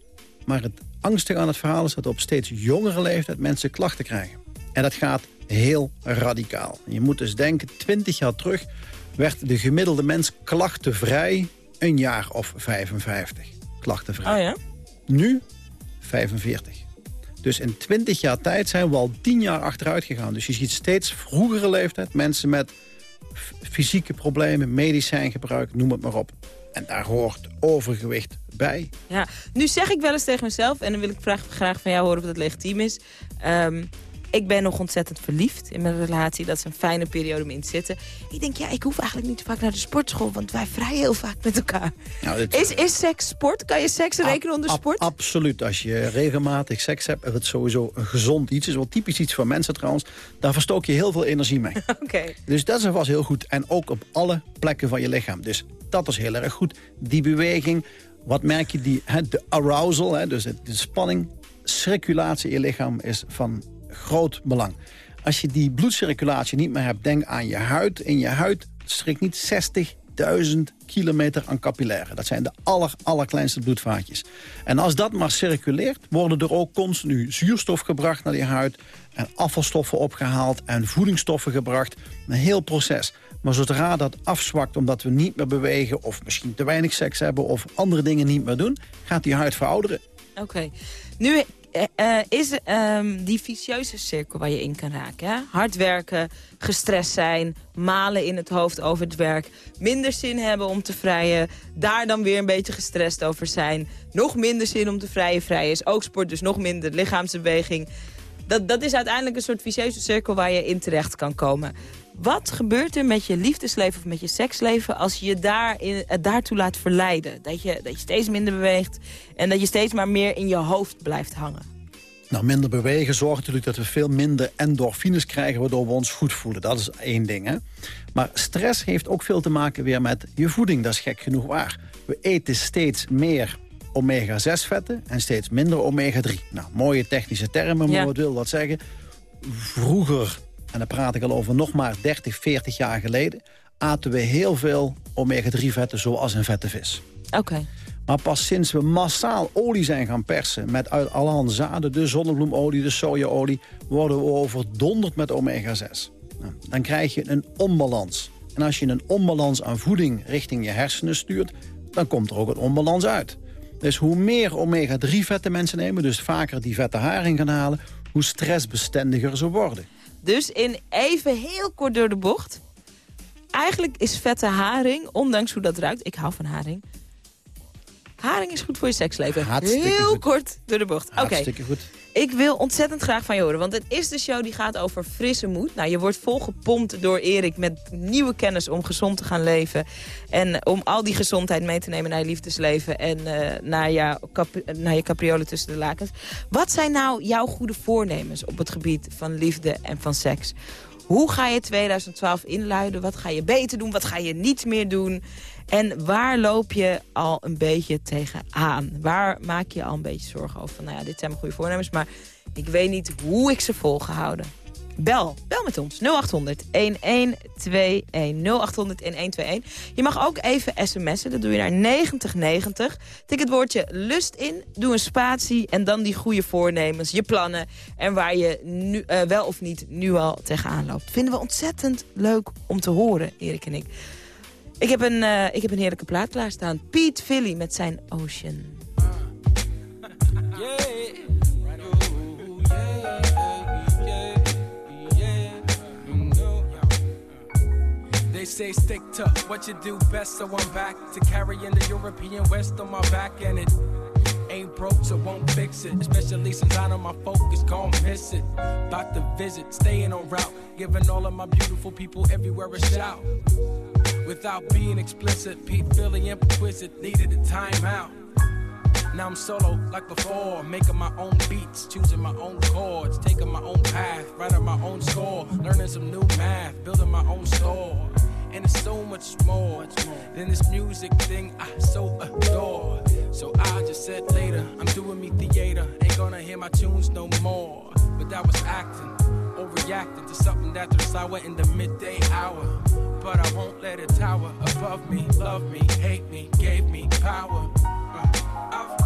Maar het angstige aan het verhaal is dat op steeds jongere leeftijd mensen klachten krijgen. En dat gaat heel radicaal. Je moet dus denken, 20 jaar terug werd de gemiddelde mens klachtenvrij een jaar of 55. Klachtenvrij. Oh ja? Nu 45. Dus in 20 jaar tijd zijn we al 10 jaar achteruit gegaan. Dus je ziet steeds vroegere leeftijd mensen met fysieke problemen, medicijngebruik, noem het maar op. En daar hoort overgewicht bij. Ja, nu zeg ik wel eens tegen mezelf, en dan wil ik graag van jou horen of dat legitiem is. Um, ik ben nog ontzettend verliefd in mijn relatie. Dat is een fijne periode om in te zitten. Ik denk, ja, ik hoef eigenlijk niet vaak naar de sportschool... want wij vrijen heel vaak met elkaar. Nou, is, is seks sport? Kan je seks rekenen onder sport? absoluut. Als je regelmatig seks hebt... en het sowieso een gezond iets is... wel typisch iets voor mensen trouwens... daar verstook je heel veel energie mee. <laughs> Oké. Dus dat is vast heel goed. En ook op alle plekken van je lichaam. Dus dat is heel erg goed. Die beweging, wat merk je? Die, de arousal, hè, dus de spanning circulatie in je lichaam is van groot belang. Als je die bloedcirculatie niet meer hebt, denk aan je huid. In je huid schrik niet 60 3000 kilometer aan capillaire. Dat zijn de aller, allerkleinste bloedvaatjes. En als dat maar circuleert, worden er ook continu zuurstof gebracht naar die huid... en afvalstoffen opgehaald en voedingsstoffen gebracht. Een heel proces. Maar zodra dat afzwakt omdat we niet meer bewegen... of misschien te weinig seks hebben of andere dingen niet meer doen... gaat die huid verouderen. Oké. Nu eh, eh, is ehm, die vicieuze cirkel waar je in kan raken. Hè? Hard werken, gestrest zijn, malen in het hoofd over het werk... minder zin hebben om te vrijen, daar dan weer een beetje gestrest over zijn... nog minder zin om te vrijen, vrij is ook sport, dus nog minder lichaamsbeweging... Dat, dat is uiteindelijk een soort vicieuze cirkel waar je in terecht kan komen. Wat gebeurt er met je liefdesleven of met je seksleven... als je je daarin, eh, daartoe laat verleiden? Dat je, dat je steeds minder beweegt en dat je steeds maar meer in je hoofd blijft hangen. Nou, minder bewegen zorgt natuurlijk dat we veel minder endorfines krijgen... waardoor we ons goed voelen. Dat is één ding, hè. Maar stress heeft ook veel te maken weer met je voeding. Dat is gek genoeg waar. We eten steeds meer omega-6-vetten en steeds minder omega-3. Nou, mooie technische termen, maar Ja. wat wil dat zeggen? Vroeger, en dan praat ik al over nog maar 30, 40 jaar geleden... aten we heel veel omega-3-vetten zoals een vette vis. Oké. Maar pas sinds we massaal olie zijn gaan persen... met uit allerhande zaden, de zonnebloemolie, de sojaolie... worden we overdonderd met omega-6. Nou, dan krijg je een onbalans. En als je een onbalans aan voeding richting je hersenen stuurt... dan komt er ook een onbalans uit. Dus hoe meer omega-3-vetten mensen nemen... dus vaker die vette haring gaan halen... hoe stressbestendiger ze worden. Dus in even heel kort door de bocht. Eigenlijk is vette haring, ondanks hoe dat ruikt... ik hou van haring. Haring is goed voor je seksleven. Hartstikke heel goed. kort door de bocht. Oké, goed. ik wil ontzettend graag van je horen. Want het is de show die gaat over frisse moed. Nou, je wordt volgepompt door Erik met nieuwe kennis om gezond te gaan leven. En om al die gezondheid mee te nemen naar je liefdesleven. En eh, naar, cap- naar je capriolen tussen de lakens. Wat zijn nou jouw goede voornemens op het gebied van liefde en van seks? Hoe ga je 2012 inluiden? Wat ga je beter doen? Wat ga je niet meer doen? En waar loop je al een beetje tegenaan? Waar maak je al een beetje zorgen over? Van, nou ja, dit zijn mijn goede voornemens, maar ik weet niet hoe ik ze vol ga houden. Bel, bel met ons. 0800 1121 0800 1121. Je mag ook even sms'en, dat doe je naar 9090. Tik het woordje lust in, doe een spatie en dan die goede voornemens, je plannen... en waar je nu, eh, wel of niet nu al tegenaan loopt. Vinden we ontzettend leuk om te horen, Erik en ik. Ik heb een, eh, ik heb een heerlijke plaat klaarstaan. Pete Philly met zijn Ocean. They say stick to what you do best, so I'm back to carrying the European West on my back, and it ain't broke, so won't fix it. Especially since I know my focus gon' miss it. About to visit, staying on route, giving all of my beautiful people everywhere a shout. Without being explicit, Pete Philly implicit needed a timeout. Now I'm solo like before, making my own beats, choosing my own chords, taking my own path, writing my own score, learning some new math, building my own store. And it's so much more than this music thing I so adore. So I just said later, I'm doing me theater, ain't gonna hear my tunes no more. But that was acting, overreacting to something that turned sour in the midday hour. But I won't let it tower above me, love me, hate me, gave me power. Uh,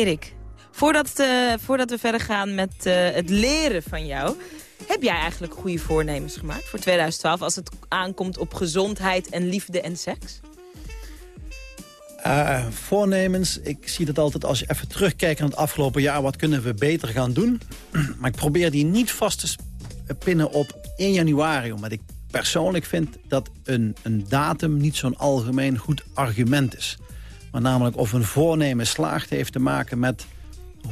Erik, voordat, eh, voordat we verder gaan met eh, het leren van jou... heb jij eigenlijk goede voornemens gemaakt voor 2012... als het aankomt op gezondheid en liefde en seks? Eh, voornemens, ik zie dat altijd als je even terugkijkt naar het afgelopen jaar... wat kunnen we beter gaan doen? <clears throat> maar ik probeer die niet vast te pinnen op 1 januari. Omdat ik persoonlijk vind dat een, een datum niet zo'n algemeen goed argument is. Maar namelijk of een voornemen slaagt heeft te maken met...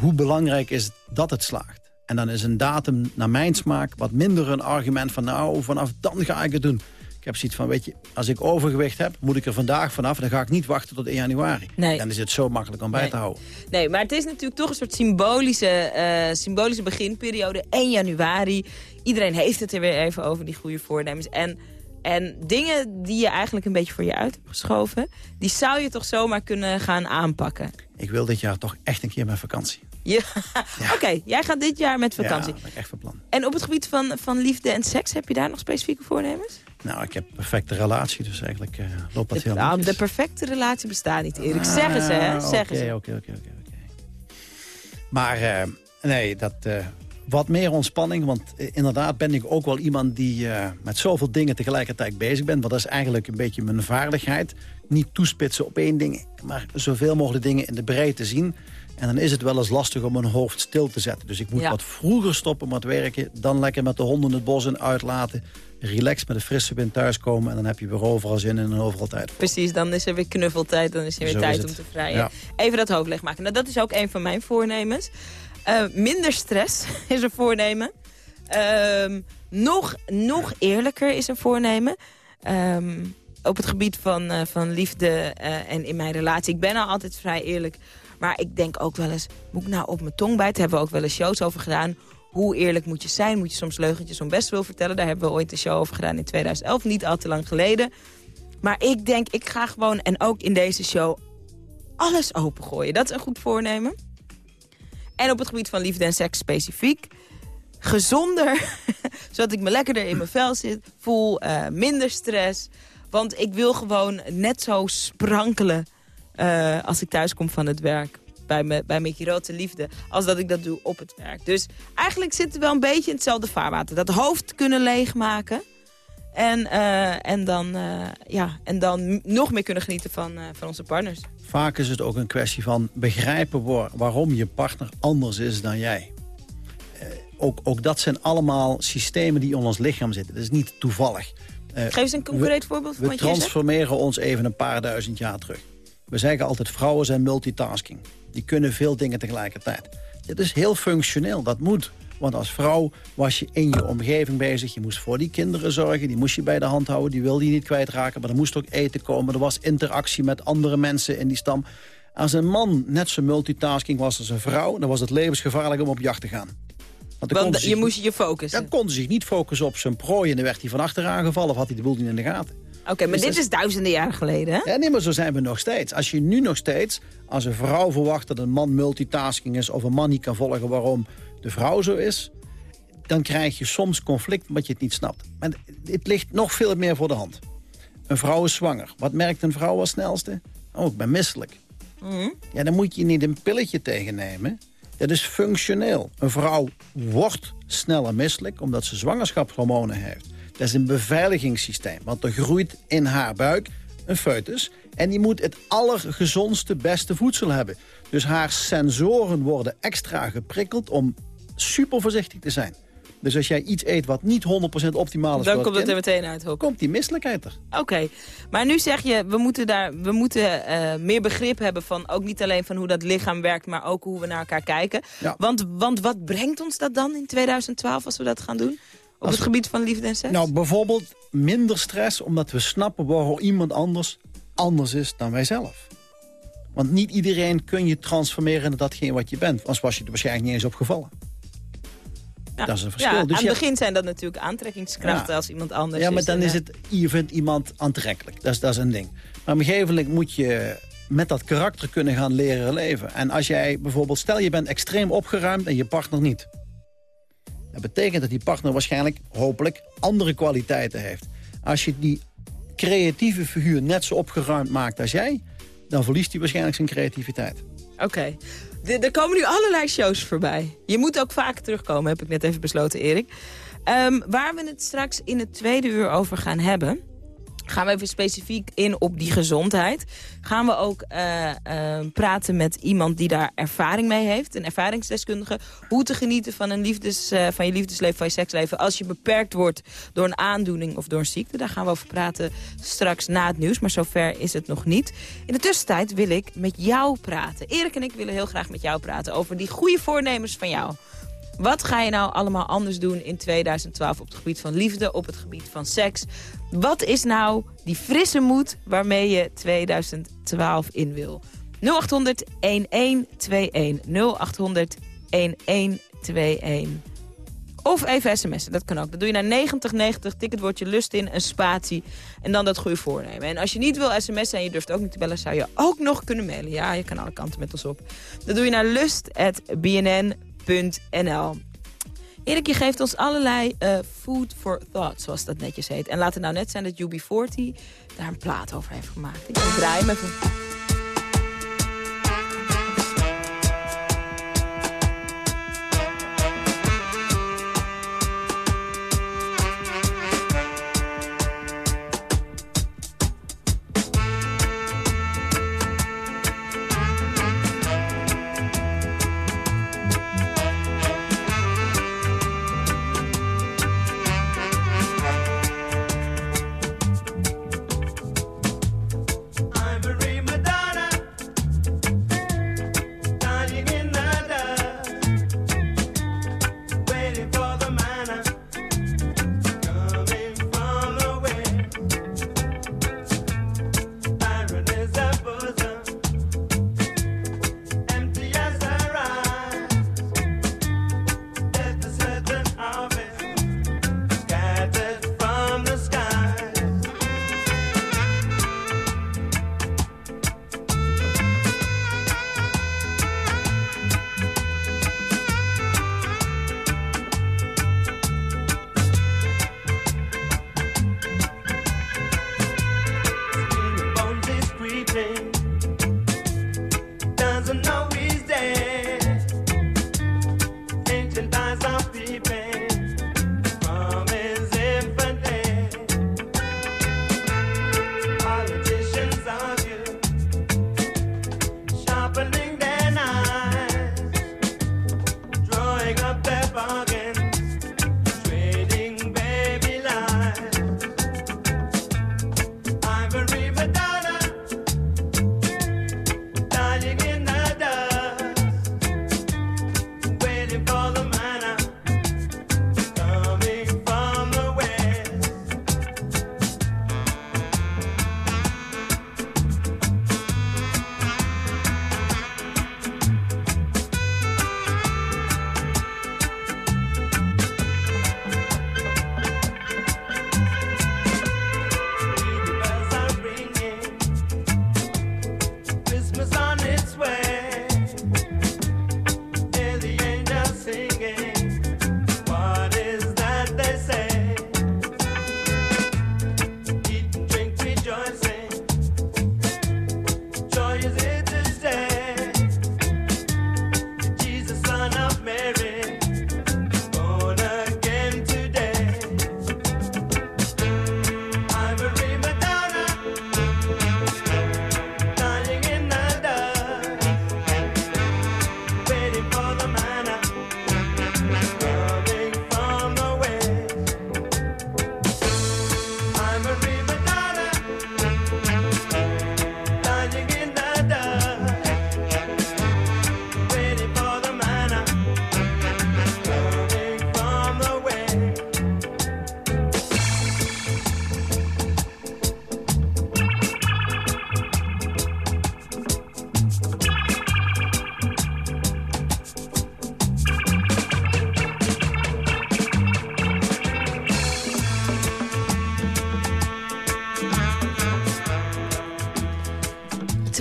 hoe belangrijk is dat het slaagt. En dan is een datum naar mijn smaak wat minder een argument van... nou, vanaf dan ga ik het doen. Ik heb zoiets van, weet je, als ik overgewicht heb... moet ik er vandaag vanaf, dan ga ik niet wachten tot 1 januari. Nee. Dan is het zo makkelijk om bij Nee. te houden. Nee, maar het is natuurlijk toch een soort symbolische, eh, symbolische beginperiode. 1 januari. Iedereen heeft het er weer even over, die goede voornemens. En, en dingen die je eigenlijk een beetje voor je uit hebt geschoven... die zou je toch zomaar kunnen gaan aanpakken. Ik wil dit jaar toch echt een keer met vakantie. Ja. <laughs> <laughs> Oké, jij gaat dit jaar met vakantie. Ja, dat ben ik echt van plan. En op het gebied van, van liefde en seks, heb je daar nog specifieke voornemens? Nou, ik heb een perfecte relatie, dus eigenlijk eh, loopt dat De, heel nou, netjes. de perfecte relatie bestaat niet, Erik. Zeggen ze, hè? Ah, Zeggen Oké, ze. oké, oké, oké, oké. Maar eh, nee, dat, eh, wat meer ontspanning. Want eh, inderdaad ben ik ook wel iemand die eh, met zoveel dingen tegelijkertijd bezig bent. Want dat is eigenlijk een beetje mijn vaardigheid. Niet toespitsen op één ding, maar zoveel mogelijk dingen in de breedte zien. En dan is het wel eens lastig om mijn hoofd stil te zetten. Dus ik moet Ja. wat vroeger stoppen met werken. Dan lekker met de honden het bos in uitlaten. Relaxed met een frisse wind thuiskomen. En dan heb je weer overal zin in en overal tijd voor. Precies, dan is er weer knuffeltijd, dan is er weer Zo tijd om te vrijen. Ja. Even dat hoofd leegmaken. Nou, dat is ook een van mijn voornemens. Eh, minder stress <laughs> is een voornemen. Ehm, nog, nog eerlijker is een voornemen. Ehm, op het gebied van, eh, van liefde eh, en in mijn relatie. Ik ben al altijd vrij eerlijk. Maar ik denk ook wel eens, moet ik nou op mijn tong bijten? Hebben we ook wel eens shows over gedaan. Hoe eerlijk moet je zijn? Moet je soms leugentjes om best wil vertellen? Daar hebben we ooit een show over gedaan in 2011. Niet al te lang geleden. Maar ik denk, ik ga gewoon, en ook in deze show, alles opengooien. Dat is een goed voornemen. En op het gebied van liefde en seks specifiek. Gezonder, <laughs> zodat ik me lekkerder in mijn vel zit, voel, eh, minder stress. Want ik wil gewoon net zo sprankelen eh, als ik thuis kom van het werk. Bij, me, bij mijn grote liefde, als dat ik dat doe op het werk. Dus eigenlijk zitten we wel een beetje in hetzelfde vaarwater. Dat hoofd kunnen leegmaken. En, eh, en, dan, ja, en dan nog meer kunnen genieten van, van onze partners. Vaak is het ook een kwestie van begrijpen waar- waarom je partner anders is dan jij. Eh, ook, ook dat zijn allemaal systemen die in ons lichaam zitten. Dat is niet toevallig. Eh, Geef eens een concreet voorbeeld van We wat je zegt. transformeren ons even een paar duizend jaar terug. We zeggen altijd vrouwen zijn multitasking. Die kunnen veel dingen tegelijkertijd. Dit is heel functioneel, dat moet. Want als vrouw was je in je omgeving bezig. Je moest voor die kinderen zorgen, die moest je bij de hand houden. Die wilde je niet kwijtraken, maar er moest ook eten komen. Er was interactie met andere mensen in die stam. Als een man net zo multitasking was als een vrouw... dan was het levensgevaarlijk om op jacht te gaan. Want, dan je zich- moest je focussen. Dan kon hij zich niet focussen op zijn prooi... en dan werd hij van achter aangevallen of had hij de boel niet in de gaten. Oké, maar Dus dit is duizenden jaren geleden, hè? Ja, nee, maar zo zijn we nog steeds. Als je nu nog steeds, als een vrouw verwacht dat een man multitasking is... of een man niet kan volgen waarom de vrouw zo is... dan krijg je soms conflict omdat je het niet snapt. Maar het ligt nog veel meer voor de hand. Een vrouw is zwanger. Wat merkt een vrouw als snelste? Oh, ik ben misselijk. Mhm. Ja, dan moet je niet een pilletje tegen nemen. Dat is functioneel. Een vrouw wordt sneller misselijk omdat ze zwangerschapshormonen heeft. Dat is een beveiligingssysteem, want er groeit in haar buik een foetus... en die moet het allergezondste, beste voedsel hebben. Dus haar sensoren worden extra geprikkeld om super voorzichtig te zijn. Dus als jij iets eet wat niet 100% optimaal is Dan komt het er meteen uit, hoor. komt die misselijkheid er. Oké, maar nu zeg je, we moeten, daar, we moeten eh, meer begrip hebben van... ook niet alleen van hoe dat lichaam werkt, maar ook hoe we naar elkaar kijken. Ja. Want, want wat brengt ons dat dan in 2012 als we dat gaan doen? Op Als het gebied van liefde en seks? Nou, bijvoorbeeld minder stress omdat we snappen waarom iemand anders anders is dan wij zelf. Want niet iedereen kun je transformeren in datgene wat je bent. Anders was je er waarschijnlijk niet eens opgevallen. Ja. dat is een verschil. Ja, Dus aan het hebt- begin zijn dat natuurlijk aantrekkingskrachten Ja. als iemand anders Ja, maar is. dan En, is eh, het, je vindt iemand aantrekkelijk. Dat is, dat is een ding. Maar op een gegeven moment moet je met dat karakter kunnen gaan leren leven. En als jij bijvoorbeeld, stel je bent extreem opgeruimd en je partner niet. Dat betekent dat die partner waarschijnlijk, hopelijk, andere kwaliteiten heeft. Als je die creatieve figuur net zo opgeruimd maakt als jij... dan verliest hij waarschijnlijk zijn creativiteit. Oké. De- Er komen nu allerlei shows voorbij. Je moet ook vaker terugkomen, heb ik net even besloten, Erik. Ehm, waar we het straks in het tweede uur over gaan hebben... gaan we even specifiek in op die gezondheid. Gaan we ook eh, eh, praten met iemand die daar ervaring mee heeft. Een ervaringsdeskundige. Hoe te genieten van, een liefdes, eh, van je liefdesleven, van je seksleven... als je beperkt wordt door een aandoening of door een ziekte. Daar gaan we over praten straks na het nieuws. Maar zover is het nog niet. In de tussentijd wil ik met jou praten. Erik en ik willen heel graag met jou praten over die goede voornemens van jou. Wat ga je nou allemaal anders doen in 2012 op het gebied van liefde, op het gebied van seks? Wat is nou die frisse moed waarmee je 2012 in wil? 0800 1121 0800 1121 of even sms'en, dat kan ook. Dat doe je naar 9090, tik het woordje lust in, een spatie en dan dat goede voornemen. En als je niet wil sms'en en je durft ook niet te bellen, zou je ook nog kunnen mailen. Ja, je kan alle kanten met ons op. Dat doe je naar lust.bnn.nl. Erik, je geeft ons allerlei eh, food for thought, zoals dat netjes heet. En laat het nou net zijn dat UB40 daar een plaat over heeft gemaakt. Ik draai hem even.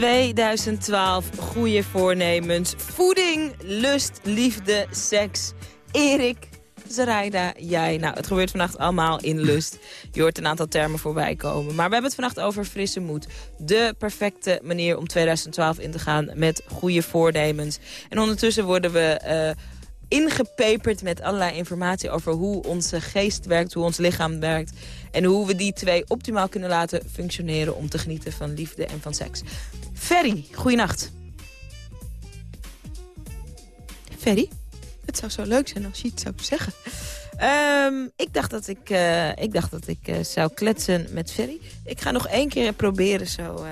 ...2012, goede voornemens, voeding, lust, liefde, seks. Erik, Zaraida, jij. Nou, het gebeurt vannacht allemaal in lust. Je hoort een aantal termen voorbij komen. Maar we hebben het vannacht over frisse moed. De perfecte manier om 2012 in te gaan met goede voornemens. En ondertussen worden we... eh, ingepeperd met allerlei informatie over hoe onze geest werkt, hoe ons lichaam werkt. En hoe we die twee optimaal kunnen laten functioneren om te genieten van liefde en van seks. Ferry, goeienacht. Ferry, het zou zo leuk zijn als je iets zou zeggen. Ehm, ik dacht dat ik, eh, ik, dacht dat ik eh, zou kletsen met Ferry. Ik ga nog één keer proberen zo...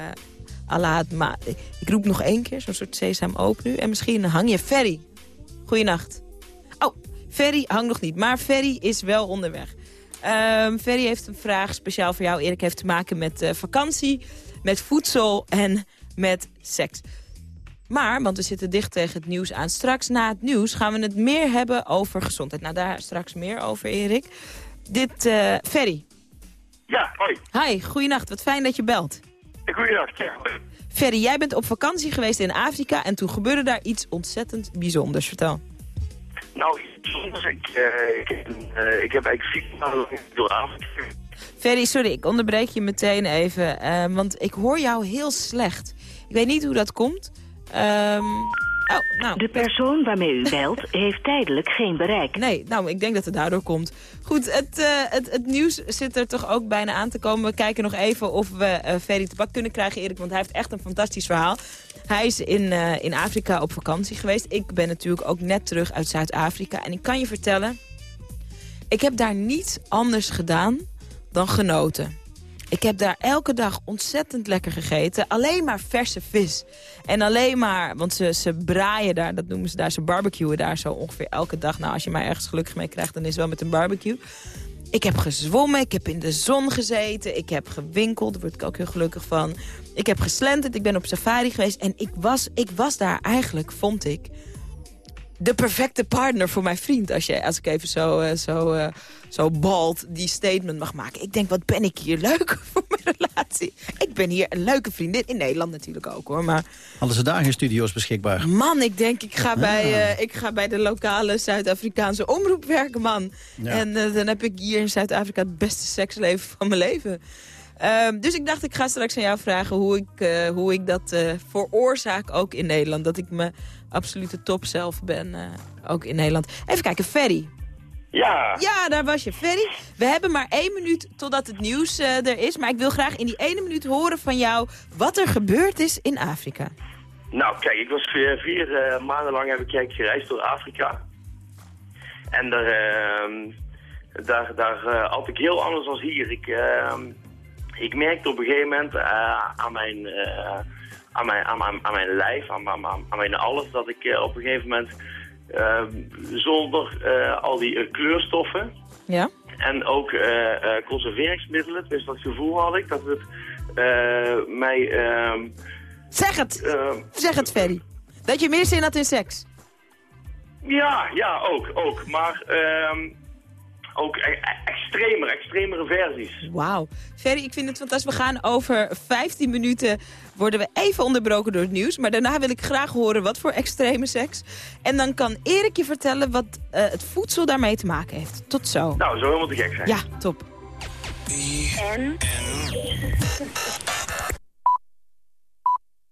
ma ik roep nog één keer, zo'n soort sesam open nu. En misschien hang je Ferry. Goeienacht. Oh, Ferry hangt nog niet, maar Ferry is wel onderweg. Ehm Ferry heeft een vraag speciaal voor jou. Erik heeft te maken met vakantie, met voedsel en met seks. Maar, want we zitten dicht tegen het nieuws aan. Straks na het nieuws gaan we het meer hebben over gezondheid. Nou, daar straks meer over, Erik. Dit, eh Ferry. Ja, hoi. Hi, goeienacht. Wat fijn dat je belt. Goeiedag. Ja. Ferry, jij bent op vakantie geweest in Afrika... en toen gebeurde daar iets ontzettend bijzonders. Vertel. Nou, soms, ik, eh, ik, heb, eh, ik heb eigenlijk vier maanden door Afrika. Ferry, sorry, ik onderbreek je meteen even. want ik hoor jou heel slecht. Ik weet niet hoe dat komt. Ehm, oh, nou. De persoon waarmee u belt <laughs> heeft tijdelijk geen bereik. Nee, nou, ik denk dat het daardoor komt. Goed, het, eh, het, het nieuws zit er toch ook bijna aan te komen. We kijken nog even of we eh Ferry te bak kunnen krijgen, Erik. Want hij heeft echt een fantastisch verhaal. Hij is in, eh, in Afrika op vakantie geweest. Ik ben natuurlijk ook net terug uit Zuid-Afrika. En ik kan je vertellen, ik heb daar niets anders gedaan dan genoten. Ik heb daar elke dag ontzettend lekker gegeten. Alleen maar verse vis. En alleen maar, want ze, ze braaien daar, dat noemen ze daar, ze barbecuen daar zo ongeveer elke dag. Nou, als je mij ergens gelukkig mee krijgt, dan is het wel met een barbecue. Ik heb gezwommen, ik heb in de zon gezeten, ik heb gewinkeld, daar word ik ook heel gelukkig van. Ik heb geslenterd, ik ben op safari geweest en ik was, ik was daar eigenlijk, vond ik, de perfecte partner voor mijn vriend. Als, je, als ik even zo, eh, zo, eh, zo bald die statement mag maken. Ik denk, wat ben ik hier leuk <laughs> voor mijn relatie. Ik ben hier een leuke vriendin. In Nederland natuurlijk ook hoor. Maar Hadden ze daar geen studio's beschikbaar? man, ik denk, ik ga, Ja. bij, eh, ik ga bij de lokale Zuid-Afrikaanse omroep werken, man. Ja. En dan heb ik hier in Zuid-Afrika het beste seksleven van mijn leven. Ehm, dus ik dacht, ik ga straks aan jou vragen hoe ik, eh, hoe ik dat eh, veroorzaak ook in Nederland. Dat ik mijn absolute top zelf ben, eh, ook in Nederland. Even kijken, Ferry. Ja. Ja, daar was je. Ferry, we hebben maar één minuut totdat het nieuws er is. Maar ik wil graag in die ene minuut horen van jou wat er gebeurd is in Afrika. Nou, kijk, ik was vier, vier maanden lang heb ik gereisd door Afrika. En daar, ehm, daar, daar had ik heel anders dan hier. Ik, ehm, ik merkte op een gegeven moment eh, aan, mijn, eh, aan, mijn, aan, mijn, aan mijn lijf, aan, aan, aan mijn alles, dat ik eh, op een gegeven moment zonder al die kleurstoffen Ja? en ook conserveringsmiddelen, dus dat gevoel had ik, dat het mij... ehm, Zeg het! Zeg het, Ferry. Dat je meer zin had in seks. Ja, ja, ook, ook. Maar ehm, ook e- e- extremer, extremere versies. Wauw. Ferry, ik vind het fantastisch. We gaan over 15 minuten worden we even onderbroken door het nieuws. Maar daarna wil ik graag horen wat voor extreme seks. En dan kan Erik je vertellen wat eh, het voedsel daarmee te maken heeft. Tot zo. Nou, zo helemaal te gek zijn. Ja, top. En?